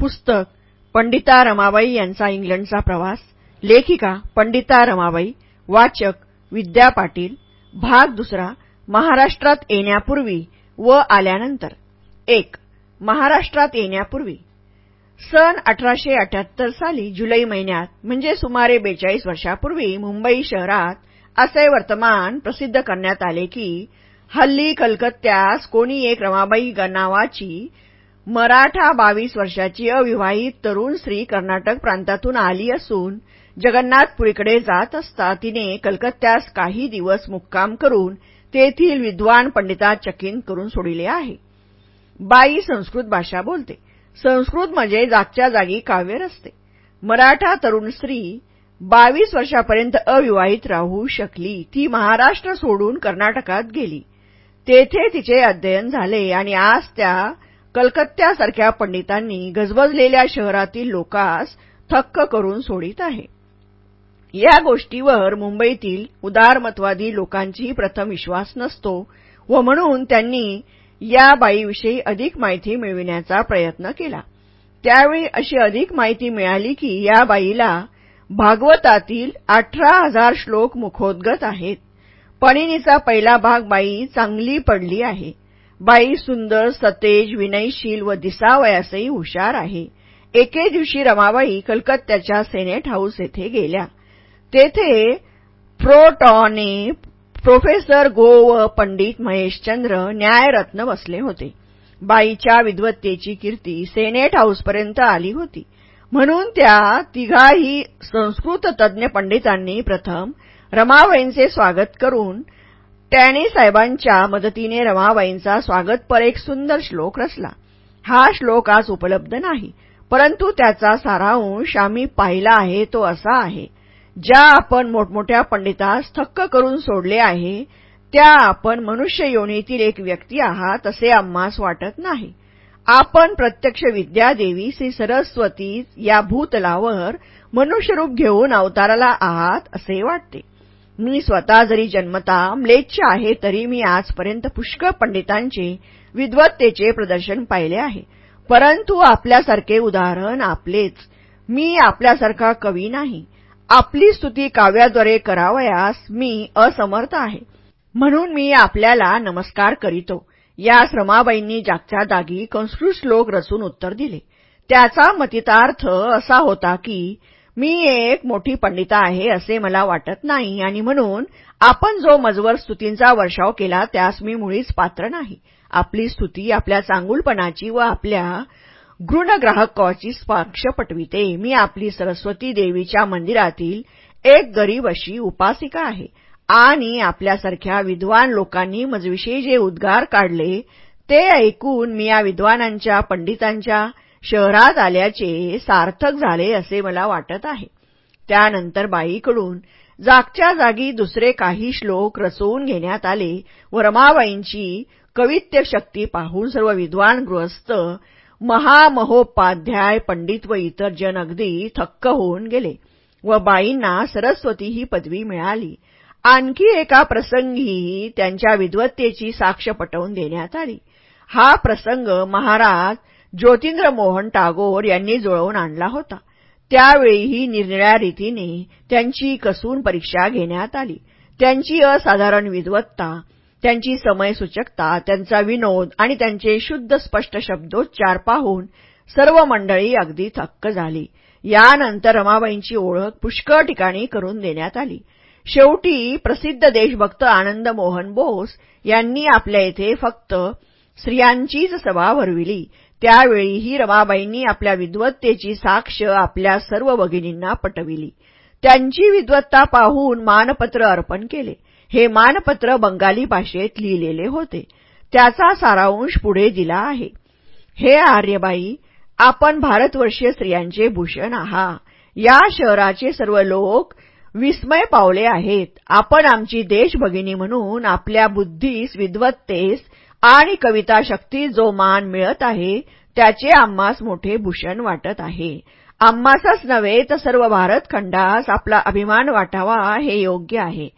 पुस्तक पंडिता रमाबाई यांचा इंग्लंडचा प्रवास लेखिका पंडिता रमाबाई वाचक विद्या पाटील भाग दुसरा महाराष्ट्रात येण्यापूर्वी व आल्यानंतर. एक महाराष्ट्रात येण्यापूर्वी. सन अठराशे अठ्याहत्तर साली जुलै महिन्यात म्हणजे सुमारे बेचाळीस वर्षापूर्वी मुंबई शहरात असे वर्तमान प्रसिद्ध करण्यात आले की हल्ली कलकत्त्यास कोणी एक रमाबाई नावाची मराठा बावीस वर्षाची अविवाहित तरुण स्त्री कर्नाटक प्रांतातून आली असून जगन्नाथपुरीकडे जात असता तिने कलकत्त्यास काही दिवस मुक्काम करून तेथील विद्वान पंडिता चकिन करून सोडिले आहे. बाई संस्कृत भाषा बोलते. संस्कृत म्हणजे जागच्या जागी काव्य रचते. मराठा तरुण स्त्री बावीस वर्षापर्यंत अविवाहित राहू शकली ती महाराष्ट्र सोडून कर्नाटकात गेली. तेथे तिचे अध्ययन झाले आणि आज त्या कलकत्त्यासारख्या पंडितांनी गजबजलेल्या शहरातील लोकास थक्क करून सोडित आहे. या गोष्टीवर मुंबईतील उदारमतवादी लोकांची प्रथम विश्वास नसतो व म्हणून त्यांनी या बाईविषयी अधिक माहिती मिळविण्याचा प्रयत्न केला. त्यावेळी अशी अधिक माहिती मिळाली की या बाईला भागवतातील अठरा हजार श्लोक मुखोद्गत आहेत. पणिनीचा पहिला भाग बाई चांगली पडली आहे. बाई सुंदर सतेज विनयशील व दिसावयासही हुशार आहे. एके दिवशी रमाबाई कलकत्त्याच्या सेनेट हाऊस येथे गेल्या. तेथे प्रोटॉने प्रोफेसर गो व पंडित महेशचंद्र न्यायरत्न बसले होते. बाईच्या विद्वत्तेची कीर्ती सेनेट हाऊसपर्यंत आली होती. म्हणून त्या तिघाही संस्कृत तज्ज्ञ पंडितांनी प्रथम रमाबाईंचे स्वागत करून टॅनी साहेबांच्या मदतीने रमाबाईंचा स्वागतपर एक सुंदर श्लोक रचला. हा श्लोक आज उपलब्ध नाही परंतु त्याचा सारांश आम्ही पाहिला आहे तो असा आहे. ज्या आपण मोठमोठ्या पंडितास थक्क करून सोडले आहे त्या आपण मनुष्य योनीतील एक व्यक्ती आहात असे आम्हास वाटत नाही. आपण प्रत्यक्ष विद्यादेवी श्री सरस्वती या भूतलावर मनुष्यरूप घेऊन अवताराला आहात असे वाटते. मी स्वतः जरी जन्मता म्लेच्छ आहे तरी मी आजपर्यंत पुष्कळ पंडितांचे विद्वत्तेचे प्रदर्शन पाहिले आहे. परंतु आपल्यासारखे उदाहरण आपलेच. मी आपल्यासारखा कवी नाही. आपली स्तुती काव्याद्वारे करावयास मी असमर्थ आहे. म्हणून मी आपल्याला नमस्कार करीतो. या श्रमाबाईंनी जागच्या जागी कंस्कृत श्लोक रचून उत्तर दिले. त्याचा मतितार्थ असा होता की मी एक मोठी पंडिता आहे असे मला वाटत नाही. आणि म्हणून आपण जो मजवर स्तुतींचा वर्षाव केला त्यास मी मुळीच पात्र नाही. आपली स्तुती आपल्या चांगुलपणाची व आपल्या गृणग्राहकाची स्पर्श पटविते. मी आपली सरस्वती देवीच्या मंदिरातील एक गरीब अशी उपासिका आहे. आणि आपल्यासारख्या विद्वान लोकांनी मजविषयी जे उद्गार काढले ते ऐकून मी या विद्वानांच्या पंडितांच्या शहरात आल्याचे सार्थक झाले असे मला वाटत आहे. त्यानंतर बाईकडून जागच्या जागी दुसरे काही श्लोक रचवून घेण्यात आले. व रमाबाईंची कवित्य शक्ती पाहून सर्व विद्वान गृहस्थ महामहोपाध्याय पंडित व इतर जन अगदी थक्क होऊन गेले व बाईंना सरस्वती ही पदवी मिळाली. आणखी एका प्रसंगी त्यांच्या विद्वत्तेची साक्ष पटवून देण्यात आली. हा प्रसंग महाराज ज्योतिंद्र मोहन टागोर यांनी जुळवून आणला होता. त्यावेळीही निरनिळ्या रीतीने त्यांची कसून परीक्षा घेण्यात आली. त्यांची असाधारण विद्वत्ता त्यांची समयसूचकता त्यांचा विनोद आणि त्यांचे शुद्ध स्पष्ट शब्दोच्चार पाहून सर्व मंडळी अगदी थक्क झाली. यानंतर रमाबाईंची ओळख पुष्कळ ठिकाणी करून देण्यात आली. शेवटी प्रसिद्ध देशभक्त आनंद मोहन बोस यांनी आपल्या इथे फक्त स्त्रियांचीच सभा भरविली. त्यावेळीही रमाबाईंनी आपल्या विद्वत्तेची साक्ष आपल्या सर्व भगिनींना पटविली. त्यांची विद्वत्ता पाहून मानपत्र अर्पण केले. हे मानपत्र बंगाली भाषेत लिहिलेले होते. त्याचा सारांश पुढे दिला आहे. हे आर्यबाई आपण भारतवर्षीय स्त्रियांचे भूषण आहा या शहराचे सर्व लोक विस्मय पावले आहेत. आपण आमची देशभगिनी म्हणून आपल्या बुद्धीस विद्वत्तेस आणि कविता शक्ती जो मान मिळत आहे त्याचे आम्हास मोठे भूषण वाटत आहे. आम्हासच नव्हे तर सर्व भारतखंडास आपला अभिमान वाटावा हे योग्य आहे.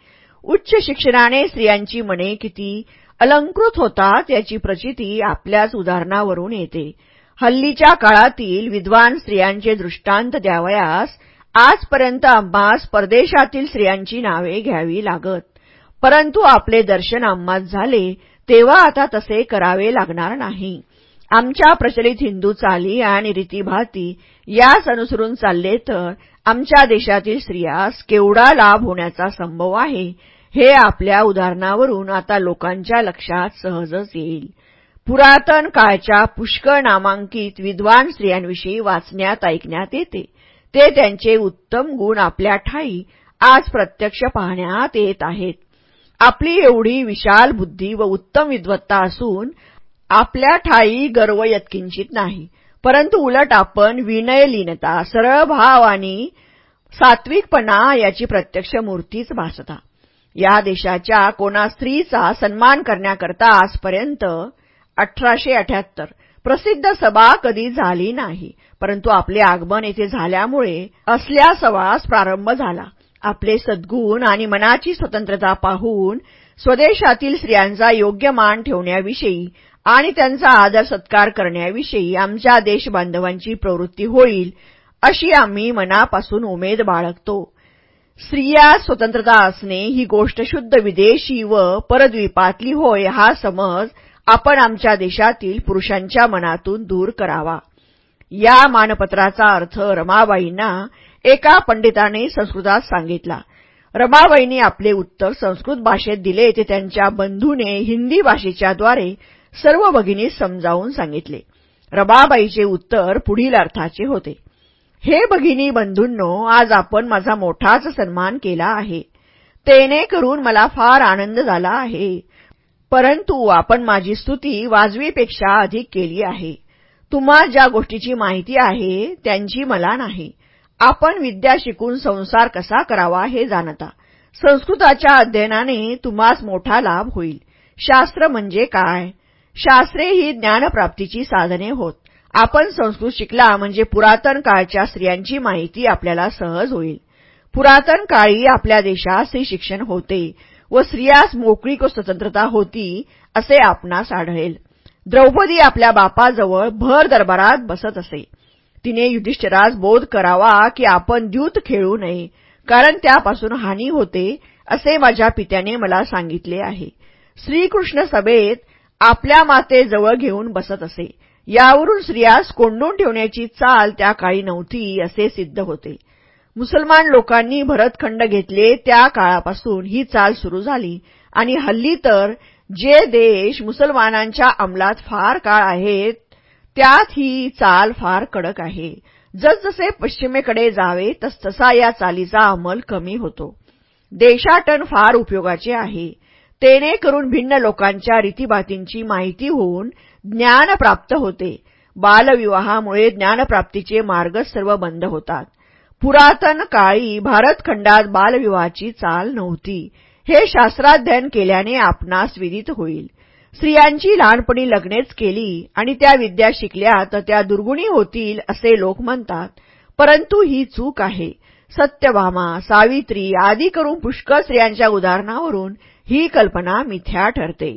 उच्च शिक्षणाने स्त्रियांची मने किती अलंकृत होतात याची प्रचिती आपल्याच उदाहरणावरून येते. हल्लीच्या काळातील विद्वान स्त्रियांचे दृष्टांत द्यावयास आजपर्यंत आम्हास परदेशातील स्त्रियांची नावे घ्यावी लागत. परंतु आपले दर्शन आम्हास झाले तेव्हा आता तसे करावे लागणार नाही. आमच्या प्रचलित हिंदू चाली आणि रीतीभाती यास अनुसरून चालले तर आमच्या देशातील स्त्रियास केवढा लाभ होण्याचा संभव आहे हे आपल्या उदाहरणावरून आता लोकांच्या लक्षात सहजच येईल. पुरातन काळच्या पुष्कळ नामांकित विद्वान स्त्रियांविषयी वाचण्यात ऐकण्यात येते. ते त्यांचे उत्तम गुण आपल्या ठाई आज प्रत्यक्ष पाहण्यात येत आहेत. आपली एवढी विशाल बुद्धी व उत्तम विद्वत्ता असून आपल्या ठाई गर्व यत्किंचित नाही. परंतु उलट आपण विनयलीनता सरळ भाव आणि सात्विकपणा याची प्रत्यक्ष मूर्तीच भासता. या देशाच्या कोणा स्त्रीचा सन्मान करण्याकरता आजपर्यंत अठराशे अठ्याहत्तर प्रसिद्ध सभा कधी झाली नाही परंतु आपले आगमन येथे झाल्यामुळे असल्या सवास प्रारंभ झाला. आपले सद्गुण आणि मनाची स्वतंत्रता पाहून स्वदेशातील स्त्रियांचा योग्य मान ठेवण्याविषयी आणि त्यांचा आदर सत्कार करण्याविषयी आमच्या देशबांधवांची प्रवृत्ती होईल अशी आम्ही मनापासून उमेद बाळगतो. स्त्रिया स्वतंत्रता असणे ही गोष्ट शुद्ध विदेशी व परद्वीपातली होय हा समज आपण आमच्या देशातील पुरुषांच्या मनातून दूर करावा. या मानपत्राचा अर्थ रमाबाईंना एका पंडिताने संस्कृतात सांगितला रमाबाईंनी आपले उत्तर संस्कृत भाषेत दिले ते त्यांच्या बंधूने हिंदी भाषेच्याद्वारे सर्व भगिनी समजावून सांगितले. रमाबाईचे उत्तर पुढील अर्थाचे होते. हे भगिनी बंधूंनो आज आपण माझा मोठाच सन्मान केला आहे. तेने करून मला फार आनंद झाला आहे. परंतु आपण माझी स्तुती वाजवीपेक्षा अधिक केली आहे. तुम्हा ज्या गोष्टीची माहिती आहे त्यांची मला नाही. आपण विद्या शिकून संसार कसा करावा हे जाणता. संस्कृताच्या अध्ययनाने तुम्हास मोठा लाभ होईल. शास्त्र म्हणजे काय? शास्त्रे ही ज्ञानप्राप्तीची साधने होत. आपण संस्कृत शिकला म्हणजे पुरातन काळच्या स्त्रियांची माहिती आपल्याला सहज होईल. पुरातन काळी आपल्या देशात स्त्री शिक्षण होते व स्त्रियास मोकळीक व स्वतंत्रता होती असे आपणास आढळेल. द्रौपदी आपल्या बापाजवळ भर दरबारात बसत असे. तिने युधिष्ठिरास बोध करावा की आपण द्यूत खेळू नये कारण त्यापासून हानी होते असे माझ्या पित्याने मला सांगितले आहे. श्रीकृष्ण सभेत आपल्या मातेजवळ घेऊन बसत असे. यावरून स्त्रियास कोंडून ठेवण्याची चाल त्या काळी नव्हती असे सिद्ध होते. मुसलमान लोकांनी भरतखंड घेतले त्या काळापासून ही चाल सुरू झाली. आणि हल्ली तर जे देश मुसलमानांच्या अंमलात फार काळ आहेत त्यात ही चाल फार कडक आहे. जसजसे पश्चिमेकडे जावे तसतसा या चालीचा अंमल कमी होतो. देशाटन फार उपयोगाचे आहे. तेने करून भिन्न लोकांच्या रीतीभातींची माहिती होऊन ज्ञान प्राप्त होते. बालविवाहामुळे ज्ञानप्राप्तीचे मार्ग सर्व बंद होतात. पुरातन काळी भारतखंडात बालविवाहाची चाल नव्हती. हे शास्त्राध्ययन केल्याने आपणास विदित होईल. स्त्रियांची लहानपणी लग्नेच केली आणि त्या विद्या शिकल्या तर त्या दुर्गुणी होतील असे लोक म्हणतात. परंतु ही चूक आहे. सत्यभामा सावित्री आदी करून पुष्कळ स्त्रियांच्या उदाहरणावरून ही कल्पना मिथ्या ठरते.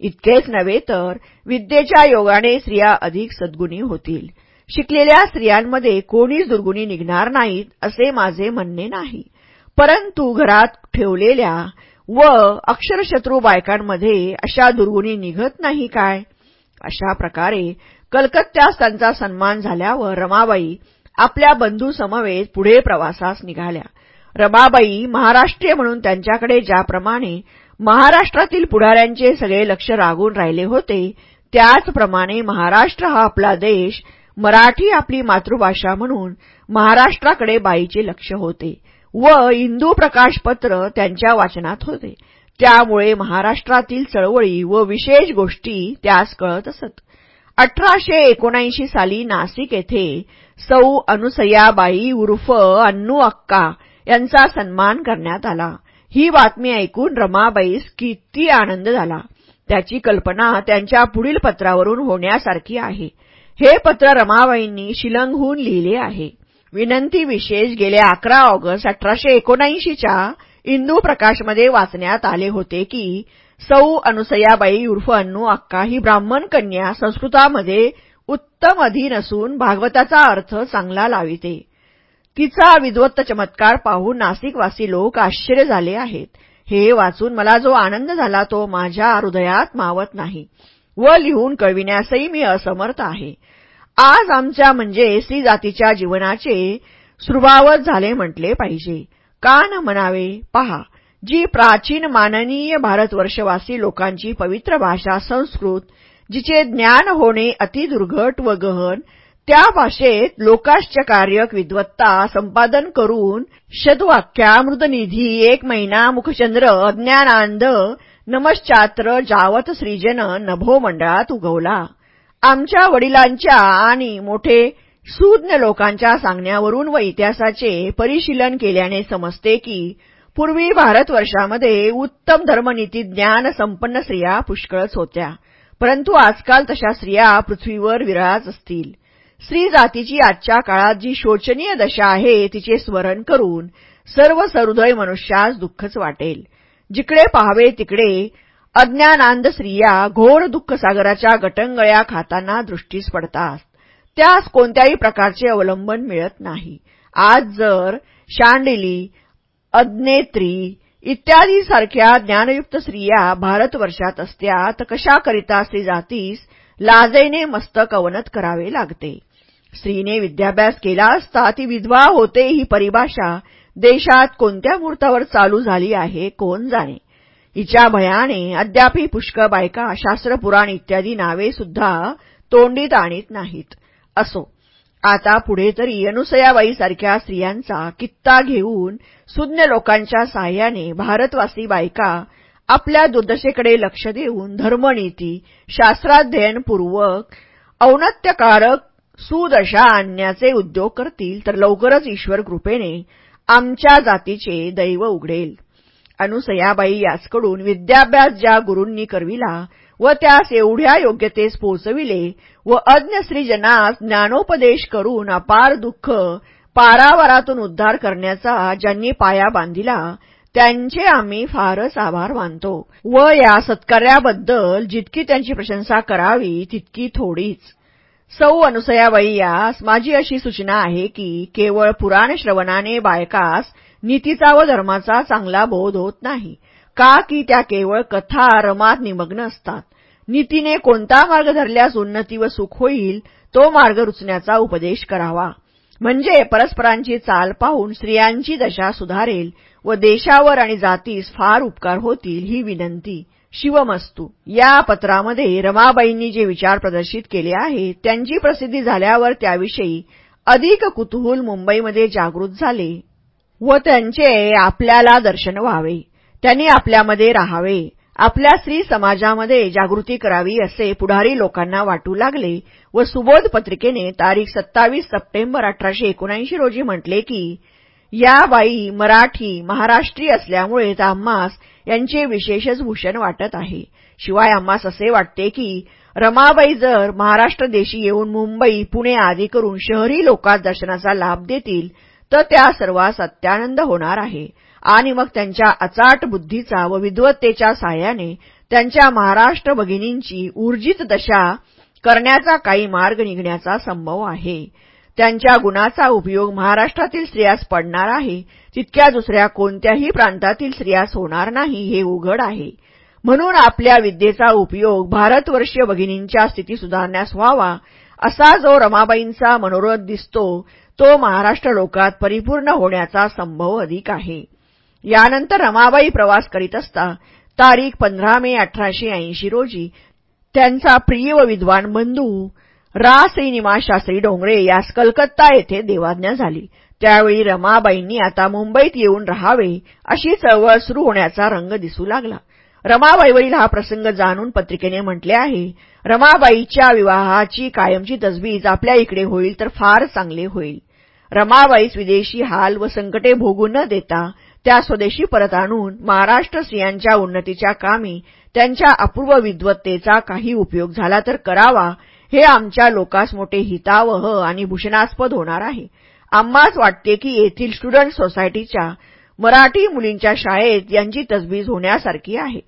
इतकेच नव्हे तर विद्येच्या योगाने स्त्रिया अधिक सद्गुणी होतील. शिकलेल्या स्त्रियांमध्ये कोणीच दुर्गुणी निघणार नाहीत असे माझे म्हणणे नाही. परंतु घरात ठेवलेल्या व अक्षरशत्रू बायकांमध्ये अशा दुर्गुणी निघत नाही काय? अशा प्रकारे कलकत्त्यास त्यांचा सन्मान झाल्यावर रमाबाई आपल्या बंधू समवेत पुढे प्रवासास निघाल्या. रमाबाई महाराष्ट्रीय म्हणून त्यांच्याकडे ज्याप्रमाणे महाराष्ट्रातील पुढाऱ्यांचे सगळे लक्ष रागून राहिले होते त्याचप्रमाणे महाराष्ट्र हा आपला देश मराठी आपली मातृभाषा म्हणून महाराष्ट्राकडे बाईचे लक्ष होते. व इंदू प्रकाशपत्र त्यांच्या वाचनात होते. त्यामुळे महाराष्ट्रातील चळवळी व विशेष गोष्टी त्यास कळत असत. अठराशे एकोणऐंशी साली नाशिक येथे सौ अनुसयाबाई उर्फ अन्नू अक्का यांचा सन्मान करण्यात आला. ही बातमी ऐकून रमाबाईस किती आनंद झाला. त्याची कल्पना त्यांच्या पुढील पत्रावरून होण्यासारखी आहे. हे पत्र रमाबाईंनी शिलंगहून लिहिले आहे. विनंती विशेष गेले अकरा ऑगस्ट अठराशे एकोणऐंशीच्या इंदू प्रकाशमध्ये वाचण्यात आले होते की सौ अनुसयाबाई उर्फ अन्नू अक्का ही ब्राह्मण कन्या संस्कृतामध्ये उत्तम अधीन असून भागवताचा अर्थ चांगला लाविते. तिचा विद्वत्त चमत्कार पाहून नाशिकवासी लोक आश्चर्य झाले आहेत. हे वाचून मला जो आनंद झाला तो माझ्या हृदयात मावत नाही व लिहून कळविण्यासही मी असमर्थ आहे. आज आमच्या म्हणजे स्त्री जातीच्या जीवनाचे सुभावत झाले म्हटले पाहिजे. कान म्हणावे पहा. जी प्राचीन माननीय भारतवर्षवासी लोकांची पवित्र भाषा संस्कृत जिचे ज्ञान होणे अतिदुर्घट व गहन त्या भाषेत लोकाश्चकार्यक विद्वत्ता संपादन करून शतवाक्यामृतनिधी एक महिना मुखचंद्र अज्ञानांध नमश्चात्र जावत श्रीजन नभो मंडळात उगवला. आमच्या वडिलांच्या आणि मोठे सुज्ञ लोकांच्या सांगण्यावरून व इतिहासाचे परिशीलन केल्याने समजते की पूर्वी भारतवर्षामध्ये उत्तम धर्मनीती ज्ञान संपन्न स्त्रिया पुष्कळच होत्या. परंतु आजकाल तशा स्त्रिया पृथ्वीवर विरळाच असतील. स्त्री जातीची आजच्या काळात जी शोचनीय दशा आहे तिचे स्मरण करून सर्व सरुदय मनुष्यास दुःखच वाटेल. जिकडे पाहावे तिकडे अज्ञानांध स्त्रिया घोर दुःखसागराच्या गटंगळ्या खाताना दृष्टीस पडतात. त्यास कोणत्याही प्रकारचे अवलंबन मिळत नाही. आज जर शांडिली अज्ञेत्री इत्यादी सारख्या ज्ञानयुक्त स्त्रिया भारतवर्षात असत्या तर कशाकरिता स्त्री जातीस लाजेने मस्तक अवनत करावे लागते? स्त्रीने विद्याभ्यास केला असता ती विधवा होते ही परिभाषा देशात कोणत्या मुहूर्तावर चालू झाली आहे कोण जाणे? हिच्या भयाने अद्यापही पुष्कळ बायका शास्त्रपुराण इत्यादी नावे सुद्धा तोंडीत आणीत नाहीत. असो आता पुढे तरी अनुसयाबाईसारख्या स्त्रियांचा कित्ता घेऊन सुज्ञ लोकांच्या साह्याने भारतवासी बायका आपल्या दुर्दशेकडे लक्ष देऊन धर्मनीती शास्त्राध्ययनपूर्वक औन्नत्यकारक सुदशा आणण्याचे उद्योग करतील तर लवकरच ईश्वर कृपेने आमच्या जातीचे दैव उघडेल. अनुसयाबाई याचकडून विद्याभ्यास ज्या गुरूंनी करविला व त्यास एवढ्या योग्यतेस पोचविले व अज्ञ स्त्रीजनास ज्ञानोपदेश करून अपार दुःख पारावारातून उद्धार करण्याचा ज्यांनी पाया बांधिला त्यांचे आम्ही फारच आभार मानतो. व या सत्कार्याबद्दल जितकी त्यांची प्रशंसा करावी तितकी थोडीच. सौ अनुसयाबाई यास माझी अशी सूचना आहे की केवळ पुराण श्रवणाने बायकास नीतीचा व धर्माचा चांगला बोध होत नाही. का की त्या केवळ कथा रमात निमग्न असतात? नीतीने कोणता मार्ग धरल्यास उन्नती व सुख होईल तो मार्ग रुचण्याचा उपदेश करावा. म्हणजे परस्परांची चाल पाहून स्त्रियांची दशा सुधारेल व देशावर आणि जातीस फार उपकार होतील ही विनंती. शिवमस्तू या पत्रामध्ये रमाबाईंनी जे विचार प्रदर्शित केले आहेत त्यांची प्रसिद्धी झाल्यावर त्याविषयी अधिक कुतूहल मुंबईमध्ये जागृत झाले. व त्यांचे आपल्याला दर्शन व्हावे. त्यांनी आपल्यामध्ये राहावे. आपल्या स्त्री समाजामध्ये जागृती करावी असे पुढारी लोकांना वाटू लागले व सुबोध पत्रिकेने तारीख सत्तावीस सप्टेंबर अठराशे एकोणऐंशी रोजी म्हटले की या बाई मराठी महाराष्ट्री असल्यामुळे आम्हास यांचे विशेषच भूषण वाटत आहे. शिवाय आम्हास असे वाटते की रमाबाई जर महाराष्ट्र देशी येऊन मुंबई पुणे आदी करून शहरी लोकात दर्शनाचा लाभ देतील तर त्या सर्वांस अत्यानंद होणार आहे. आणि मग त्यांच्या अचाट बुद्धीचा व विद्वत्तेच्या साह्याने त्यांच्या महाराष्ट्र भगिनींची ऊर्जित दशा करण्याचा काही मार्ग निघण्याचा संभव आहे. त्यांच्या गुणाचा उपयोग महाराष्ट्रातील स्त्रियास पडणार आहे. तितक्या दुसऱ्या कोणत्याही प्रांतातील स्त्रियास होणार नाही हे उघड आहे. म्हणून आपल्या विद्येचा उपयोग भारतवर्षीय भगिनींच्या स्थिती सुधारण्यास व्हावा असा जो रमाबाईंचा मनोरथ दिसतो तो महाराष्ट्र लोकात परिपूर्ण होण्याचा संभव अधिक आहे. यानंतर रमाबाई प्रवास करीत असता तारीख पंधरा मे अठराशे ऐंशी रोजी त्यांचा प्रिय व विद्वान बंधू रा. श्रीनिवास शास्त्री डोंगरे यास कलकत्ता येथे देवाज्ञा झाली. त्यावेळी रमाबाईंनी आता मुंबईत येऊन राहावे अशी चळवळ सुरू होण्याचा रंग दिसू लागला. रमाबाईवरील हा प्रसंग जाणून पत्रिकेने म्हटले आहे रमाबाईच्या विवाहाची कायमची तजवीज आपल्या इकडे होईल तर फार चांगले होईल. रमाबाईस विदेशी हाल व संकटे भोगू न देता त्या स्वदेशी परत आणून महाराष्ट्र स्त्रियांच्या उन्नतीच्या कामी त्यांच्या अपूर्व विद्वत्तेचा काही उपयोग झाला तर करावा हे आमच्या लोकास मोठे हितावह आणि भूषणास्पद होणार आहे. आम्हास वाटते की येथील स्टुडंट सोसायटीच्या मराठी मुलींच्या शाळेत यांची तजबीज होण्यासारखी आहे.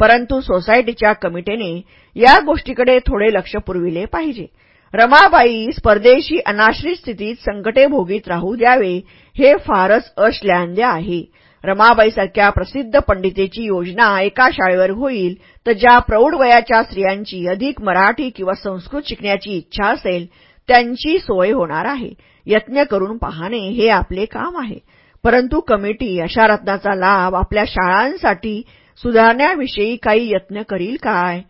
परंतु सोसायटीच्या कमिटीने या गोष्टीकडे थोडे लक्ष पुरविले पाहिजे. रमाबाई परदेशी अनाश्रित स्थितीत संकटे भोगीत राहू द्यावे हे फारच अश्लॅन्य आहे. रमाबाईसारख्या प्रसिद्ध पंडितेची योजना एका शाळेवर होईल तर ज्या प्रौढ वयाच्या स्त्रियांची अधिक मराठी किंवा संस्कृत शिकण्याची इच्छा असेल त्यांची सोय होणार आहे. यत्न करून पाहणे हे आपले काम आहे. परंतु कमिटी अशा रत्नाचा लाभ आपल्या शाळांसाठी सुधारण्याविषयी काही यत्न करील काय?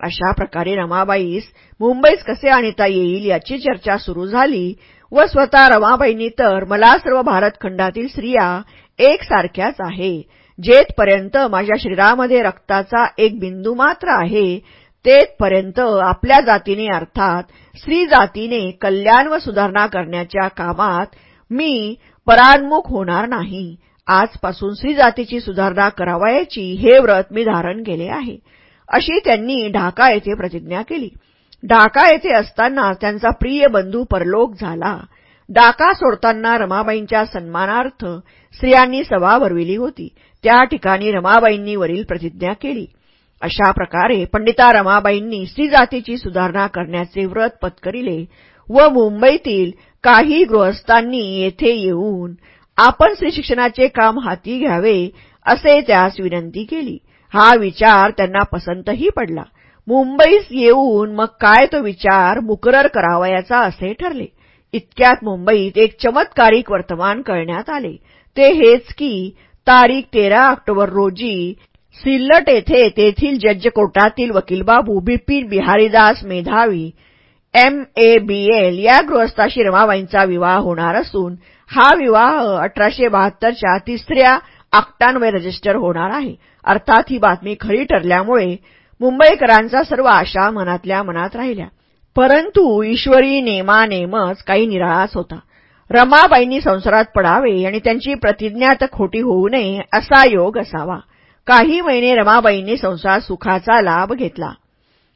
अशा प्रकारे रमाबाईस मुंबईस कसे आणता येईल याची चर्चा सुरू झाली व स्वतः रमाबाईंनी तर मला सर्व भारतखंडातील स्त्रिया एकसारख्याच आहे. जेथपर्यंत माझ्या शरीरामध्ये रक्ताचा एक बिंदू मात्र आहे तेथपर्यंत आपल्या जातीने अर्थात स्त्री जातीने कल्याण व सुधारणा करण्याच्या कामात मी परान्मुख होणार नाही. आजपासून स्त्री जातीची सुधारणा करावयाची हे व्रत मी धारण केले आहे. अशी त्यांनी ढाका येथे प्रतिज्ञा केली. ढाका येथे असताना त्यांचा प्रिय बंधू परलोक झाला. डाका सोडताना रमाबाईंच्या सन्मानार्थ स्त्रियांनी सभा भरविली होती. त्या ठिकाणी रमाबाईंनी वरील प्रतिज्ञा केली. अशा प्रकारे पंडिता रमाबाईंनी स्त्री जातीची सुधारणा करण्याचे व्रत पत्करिले व मुंबईतील काही गृहस्थांनी येथे येऊन आपण स्त्री शिक्षणाचे काम हाती घ्यावे असे त्यास विनंती केली. हा विचार त्यांना पसंतही पडला. मुंबईस येऊन मग काय तो विचार मुकरर करावयाचा असे ठरले. इतक्यात मुंबईत एक चमत्कारिक वर्तमान करण्यात आले. ते हेच की तारीख तेरा ऑक्टोबर रोजी सिल्लट येथे तेथील जज कोर्टातील वकीलबाबू बिपिन बिहारीदास मेधावी एम ए बी एल या गृहस्थाशी रमाबाईंचा विवाह होणार असून हा विवाह अठराशे बहात्तरच्या तिसऱ्या आक्टांवर रजिस्टर होणार आहे. अर्थात ही बातमी खरी ठरल्यामुळे मुंबईकरांचा सर्व आशा मनातल्या मनात राहिल्या. परंतु ईश्वरी नेमानेमच काही निराळाच होता. रमाबाईंनी संसारात पडावे आणि त्यांची प्रतिज्ञात खोटी होऊ नये असा योग असावा. काही महिने रमाबाईंनी संसार सुखाचा लाभ घेतला.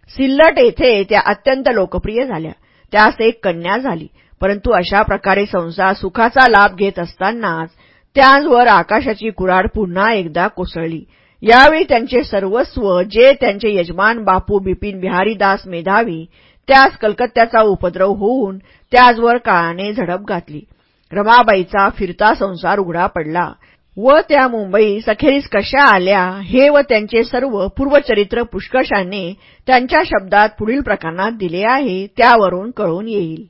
सिल्लट येथे त्या अत्यंत लोकप्रिय झाल्या. त्यास एक कन्या झाली. परंतु अशा प्रकारे संसार सुखाचा लाभ घेत असतानाच त्यांवर आकाशाची कुराड पुन्हा एकदा कोसळली. यावेळी त्यांचे सर्वस्व जे त्यांचे यजमान बापू बिपिन बिहारीदास मेधावी त्यास कलकत्त्याचा उपद्रव होऊन त्याचवर काळाने झडप घातली. रमाबाईचा फिरता संसार उघडा पडला व त्या मुंबई सखेरीस कशा आल्या हे व त्यांचे सर्व पूर्वचरित्र पुष्कळशाने त्यांच्या शब्दात पुढील प्रकरणात दिले आहे त्यावरून कळून येईल.